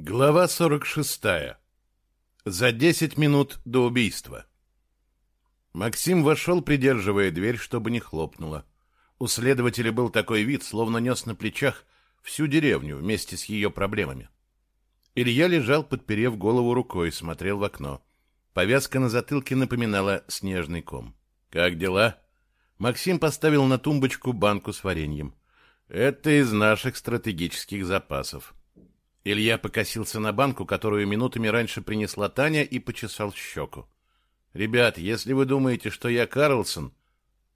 Глава 46. За 10 минут до убийства. Максим вошел, придерживая дверь, чтобы не хлопнула. У следователя был такой вид, словно нес на плечах всю деревню вместе с ее проблемами. Илья лежал, подперев голову рукой, смотрел в окно. Повязка на затылке напоминала снежный ком. «Как дела?» Максим поставил на тумбочку банку с вареньем. «Это из наших стратегических запасов». Илья покосился на банку, которую минутами раньше принесла Таня, и почесал щеку. «Ребят, если вы думаете, что я Карлсон...»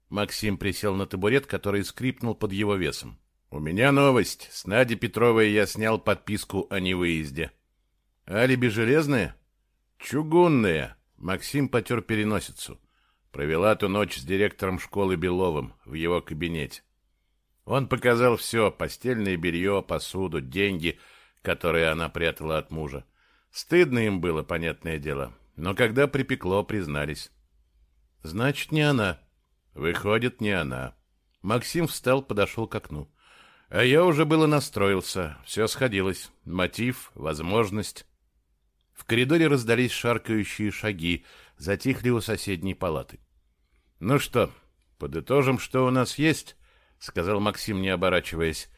Максим присел на табурет, который скрипнул под его весом. «У меня новость. С Надей Петровой я снял подписку о невыезде». «Алиби железное?» «Чугунное». Максим потер переносицу. Провела ту ночь с директором школы Беловым в его кабинете. Он показал все — постельное белье, посуду, деньги — которые она прятала от мужа. Стыдно им было, понятное дело, но когда припекло, признались. Значит, не она. Выходит, не она. Максим встал, подошел к окну. А я уже было настроился, все сходилось. Мотив, возможность. В коридоре раздались шаркающие шаги, затихли у соседней палаты. «Ну что, подытожим, что у нас есть?» — сказал Максим, не оборачиваясь.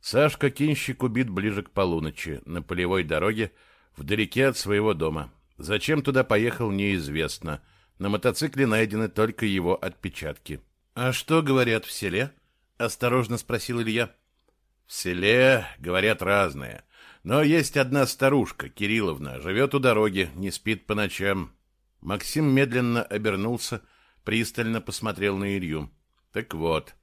Сашка Кинщик убит ближе к полуночи, на полевой дороге, вдалеке от своего дома. Зачем туда поехал, неизвестно. На мотоцикле найдены только его отпечатки. «А что говорят в селе?» — осторожно спросил Илья. «В селе говорят разное. Но есть одна старушка, Кирилловна, живет у дороги, не спит по ночам». Максим медленно обернулся, пристально посмотрел на Илью. «Так вот,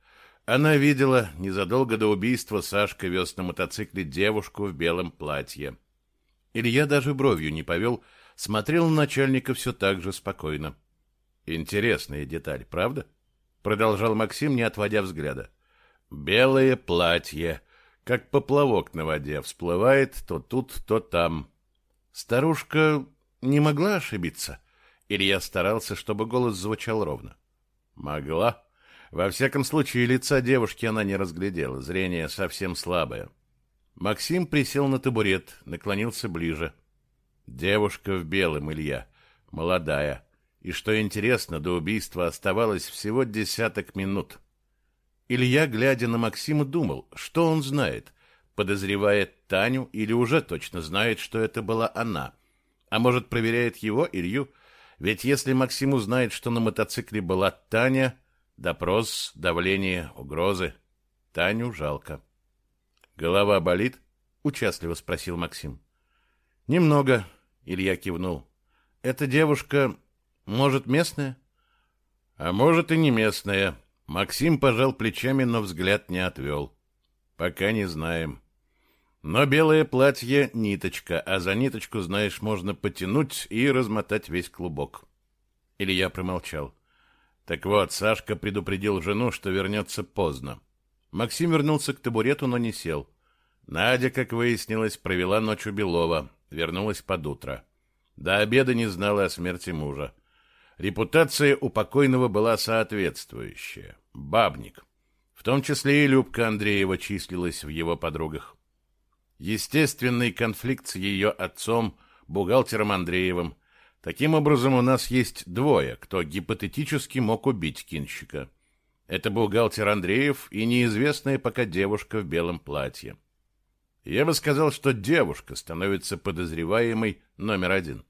она видела, незадолго до убийства Сашка вез на мотоцикле девушку в белом платье. Илья даже бровью не повел, смотрел на начальника все так же спокойно. «Интересная деталь, правда?» — продолжал Максим, не отводя взгляда. «Белое платье, как поплавок на воде, всплывает то тут, то там». Старушка не могла ошибиться. Илья старался, чтобы голос звучал ровно. «Могла», во всяком случае, лица девушки она не разглядела, зрение совсем слабое. Максим присел на табурет, наклонился ближе. Девушка в белом, Илья, молодая. И что интересно, до убийства оставалось всего десяток минут. Илья, глядя на Максима, думал, что он знает, подозревает Таню или уже точно знает, что это была она. А может, проверяет его, Илью? Ведь если Максим узнает, что на мотоцикле была Таня, Допрос, давление, угрозы. Таню жалко. Голова болит? Участливо спросил Максим. Немного, Илья кивнул. Эта девушка, может, местная? А может и не местная. Максим пожал плечами, но взгляд не отвел. Пока не знаем. Но белое платье — ниточка, а за ниточку, знаешь, можно потянуть и размотать весь клубок. Илья промолчал. Так вот, Сашка предупредил жену, что вернется поздно. Максим вернулся к табурету, но не сел. Надя, как выяснилось, провела ночь у Белова, вернулась под утро. До обеда не знала о смерти мужа. Репутация у покойного была соответствующая. Бабник. В том числе и Любка Андреева числилась в его подругах. Естественный конфликт с ее отцом, бухгалтером Андреевым, Таким образом, у нас есть двое, кто гипотетически мог убить кинщика. Это бухгалтер Андреев и неизвестная пока девушка в белом платье. Я бы сказал, что девушка становится подозреваемой номер один.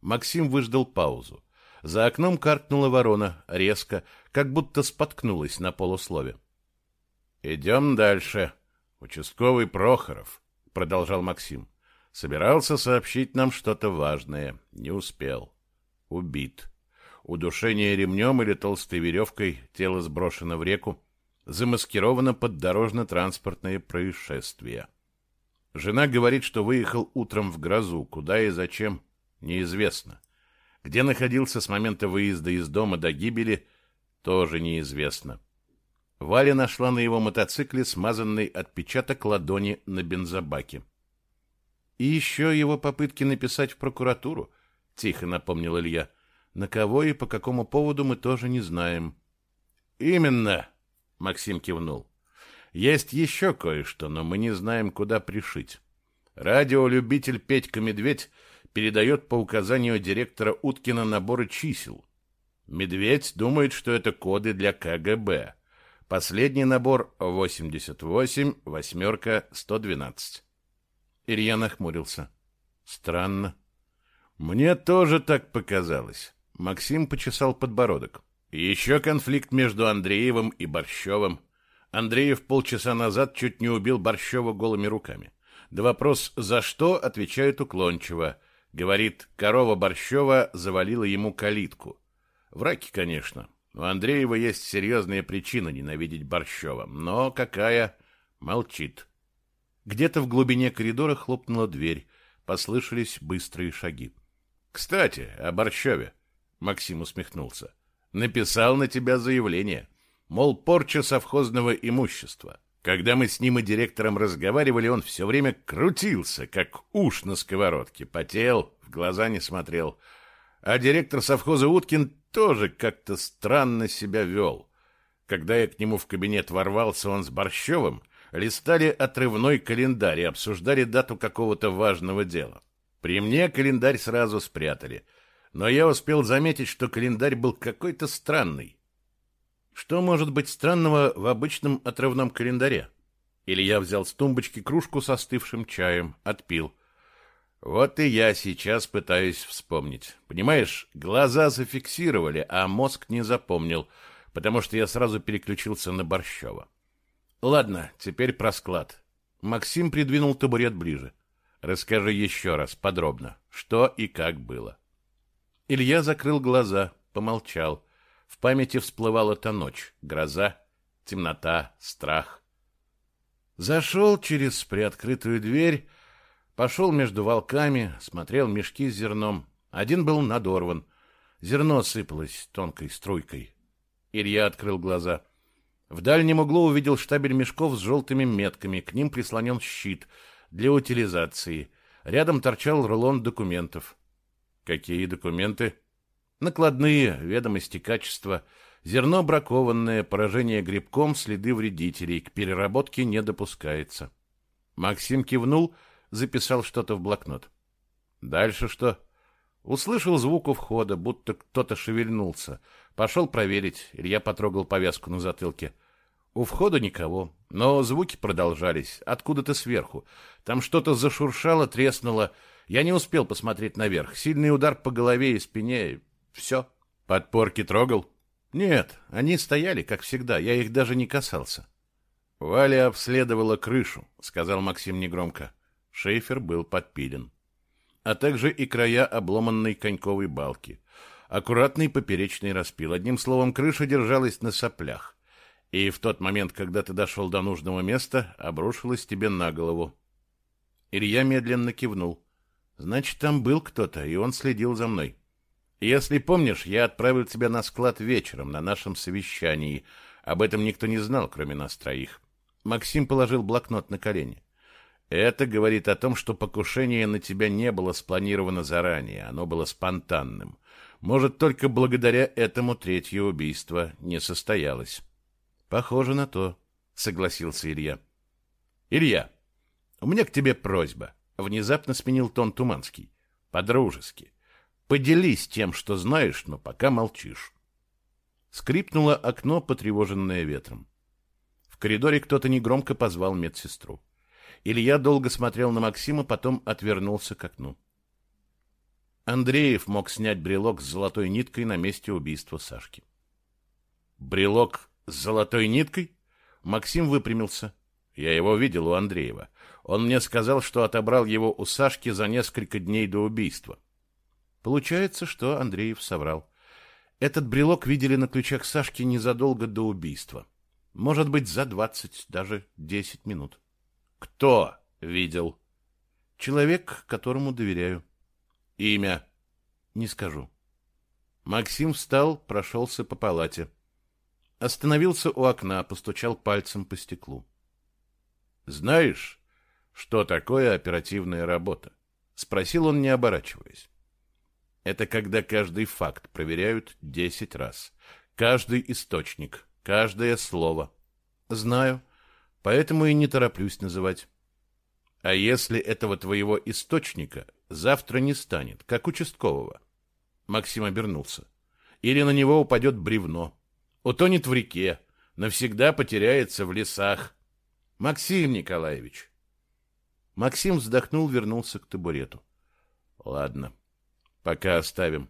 Максим выждал паузу. За окном каркнула ворона, резко, как будто споткнулась на полуслове. «Идем дальше. Участковый Прохоров», — продолжал Максим. Собирался сообщить нам что-то важное. Не успел. Убит. Удушение ремнем или толстой веревкой, тело сброшено в реку, замаскировано под дорожно-транспортное происшествие. Жена говорит, что выехал утром в грозу. Куда и зачем, неизвестно. Где находился с момента выезда из дома до гибели, тоже неизвестно. Валя нашла на его мотоцикле смазанный отпечаток ладони на бензобаке. И еще его попытки написать в прокуратуру, тихо напомнил Илья. На кого и по какому поводу мы тоже не знаем. Именно, Максим кивнул. Есть еще кое-что, но мы не знаем, куда пришить. Радиолюбитель Петька Медведь передает по указанию директора Уткина наборы чисел. Медведь думает, что это коды для КГБ. Последний набор 88, восьмерка, 112. Илья нахмурился. Странно. Мне тоже так показалось. Максим почесал подбородок. Еще конфликт между Андреевым и Борщевым. Андреев полчаса назад чуть не убил Борщева голыми руками. Да вопрос «за что?» отвечает уклончиво. Говорит, корова Борщева завалила ему калитку. Враки, конечно. У Андреева есть серьезная причина ненавидеть Борщева. Но какая? Молчит. Где-то в глубине коридора хлопнула дверь. Послышались быстрые шаги. «Кстати, о Борщеве», — Максим усмехнулся. «Написал на тебя заявление. Мол, порча совхозного имущества. Когда мы с ним и директором разговаривали, он все время крутился, как уж на сковородке, потел, в глаза не смотрел. А директор совхоза Уткин тоже как-то странно себя вел. Когда я к нему в кабинет ворвался, он с Борщевым листали отрывной календарь и обсуждали дату какого-то важного дела. При мне календарь сразу спрятали, но я успел заметить, что календарь был какой-то странный. Что может быть странного в обычном отрывном календаре? Илья взял с тумбочки кружку со остывшим чаем, отпил. Вот и я сейчас пытаюсь вспомнить. Понимаешь, глаза зафиксировали, а мозг не запомнил, потому что я сразу переключился на Борщева. Ладно, теперь про склад. Максим придвинул табурет ближе. Расскажи еще раз, подробно, что и как было. Илья закрыл глаза, помолчал. В памяти всплывала та ночь, гроза, темнота, страх. Зашел через приоткрытую дверь, пошел между волками, смотрел мешки с зерном. Один был надорван. Зерно сыпалось тонкой струйкой. Илья открыл глаза. В дальнем углу увидел штабель мешков с желтыми метками, к ним прислонен щит — для утилизации. Рядом торчал рулон документов. Какие документы? Накладные, ведомости качества, зерно бракованное, поражение грибком, следы вредителей, к переработке не допускается. Максим кивнул, записал что-то в блокнот. Дальше что? Услышал звук у входа, будто кто-то шевельнулся. Пошел проверить. Илья потрогал повязку на затылке. У входа никого, но звуки продолжались, откуда-то сверху. Там что-то зашуршало, треснуло. Я не успел посмотреть наверх. Сильный удар по голове и спине. Все. Подпорки трогал? Нет, они стояли, как всегда. Я их даже не касался. Валя обследовала крышу, сказал Максим негромко. Шейфер был подпилен. А также и края обломанной коньковой балки. Аккуратный поперечный распил. Одним словом, крыша держалась на соплях и в тот момент, когда ты дошел до нужного места, обрушилась тебе на голову. Илья медленно кивнул. Значит, там был кто-то, и он следил за мной. Если помнишь, я отправил тебя на склад вечером на нашем совещании. Об этом никто не знал, кроме нас троих. Максим положил блокнот на колени. Это говорит о том, что покушение на тебя не было спланировано заранее, оно было спонтанным. Может, только благодаря этому третье убийство не состоялось. Похоже на то, согласился Илья. Илья, у меня к тебе просьба. Внезапно сменил тон Туманский. По-дружески. Поделись тем, что знаешь, но пока молчишь. Скрипнуло окно, потревоженное ветром. В коридоре кто-то негромко позвал медсестру. Илья долго смотрел на Максима, потом отвернулся к окну. Андреев мог снять брелок с золотой ниткой на месте убийства Сашки. Брелок с золотой ниткой? Максим выпрямился. Я его видел у Андреева. Он мне сказал, что отобрал его у Сашки за несколько дней до убийства. Получается, что Андреев соврал. Этот брелок видели на ключах Сашки незадолго до убийства. Может быть, за двадцать, даже десять минут. Кто видел? Человек, которому доверяю. Имя? Не скажу. Максим встал, прошелся по палате. Остановился у окна, постучал пальцем по стеклу. «Знаешь, что такое оперативная работа?» — спросил он, не оборачиваясь. «Это когда каждый факт проверяют десять раз. Каждый источник, каждое слово. Знаю, поэтому и не тороплюсь называть. А если этого твоего источника завтра не станет, как участкового? Максим обернулся. Или на него упадет бревно, утонет в реке, навсегда потеряется в лесах. Максим Николаевич. Максим вздохнул, вернулся к табурету. Ладно, пока оставим.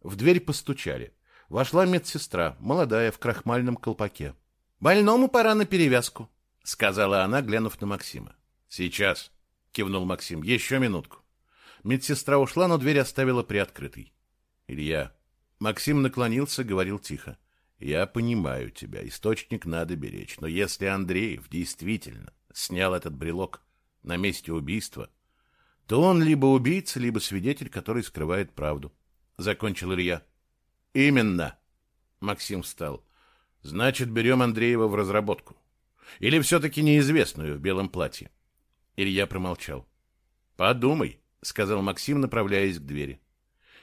В дверь постучали. Вошла медсестра, молодая, в крахмальном колпаке. «Больному пора на перевязку», — сказала она, глянув на Максима. «Сейчас», — кивнул Максим, — «еще минутку». Медсестра ушла, но дверь оставила приоткрытой. «Илья». Максим наклонился, говорил тихо. «Я понимаю тебя, источник надо беречь, но если Андреев действительно снял этот брелок на месте убийства, то он либо убийца, либо свидетель, который скрывает правду», — закончил Илья. «Именно!» — Максим встал. «Значит, берем Андреева в разработку. Или все-таки неизвестную в белом платье?» Илья промолчал. «Подумай», — сказал Максим, направляясь к двери.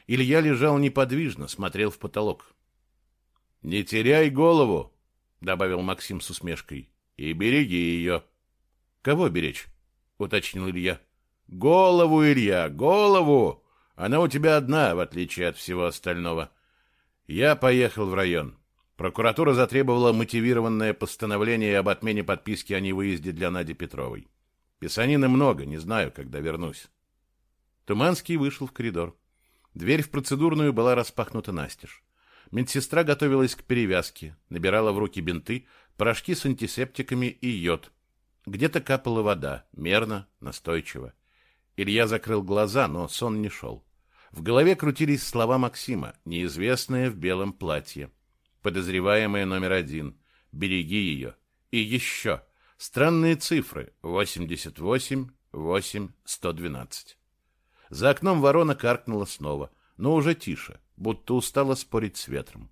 Илья лежал неподвижно, смотрел в потолок. «Не теряй голову», — добавил Максим с усмешкой, — «и береги ее». «Кого беречь?» — уточнил Илья. «Голову, Илья, голову! Она у тебя одна, в отличие от всего остального». Я поехал в район. Прокуратура затребовала мотивированное постановление об отмене подписки о невыезде для Нади Петровой. Писанины много, не знаю, когда вернусь. Туманский вышел в коридор. Дверь в процедурную была распахнута настежь. Медсестра готовилась к перевязке, набирала в руки бинты, порошки с антисептиками и йод. Где-то капала вода, мерно, настойчиво. Илья закрыл глаза, но сон не шел. В голове крутились слова Максима, неизвестная в белом платье. Подозреваемая номер один. Береги ее. И еще. Странные цифры. 88, 8, 112. За окном ворона каркнула снова, но уже тише, будто устала спорить с ветром.